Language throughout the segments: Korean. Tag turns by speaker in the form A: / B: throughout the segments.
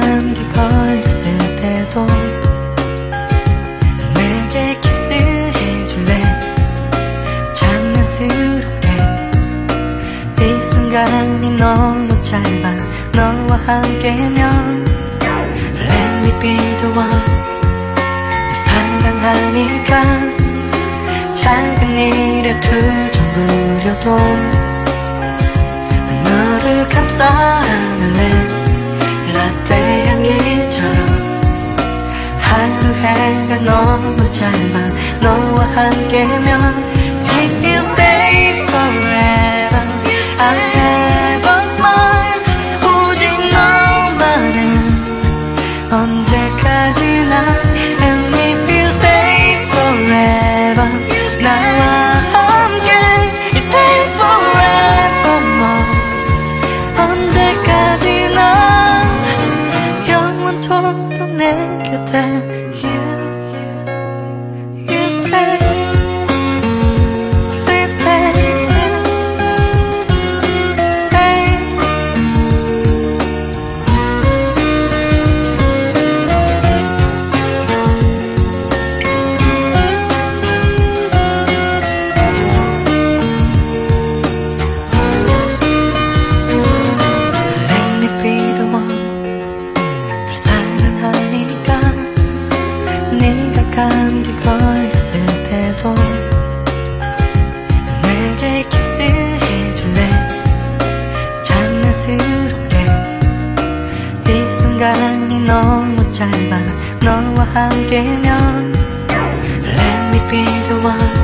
A: 감기 걸렸을 때도 내게 키스해줄래? 장난스럽게 이 순간이 너무 짧아. 너와 함께면 Let me be the one. 사랑하니까 작은 일에 투정 부려도 너를 감싸 내가 너무 짧아 너와 함께면 If you stay forever I have a smile 오직 너만은 언제까지나 And if you stay forever 나와 함께 Stay forever more 언제까지나 영원토록 내 곁에 짧아 너와 함께면 Let me be the one.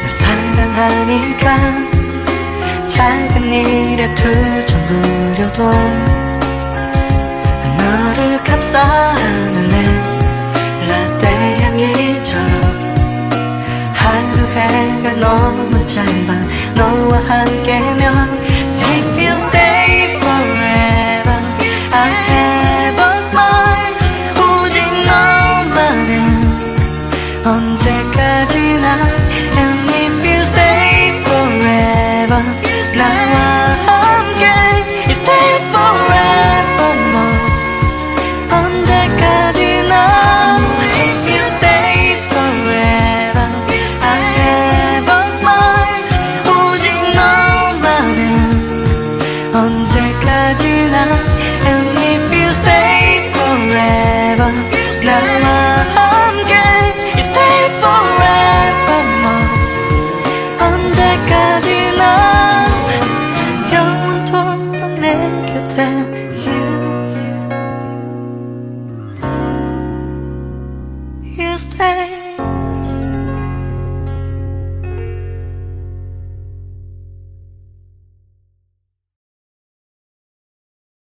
A: 널 사랑하니까 작은 일에 투정 부려도 life.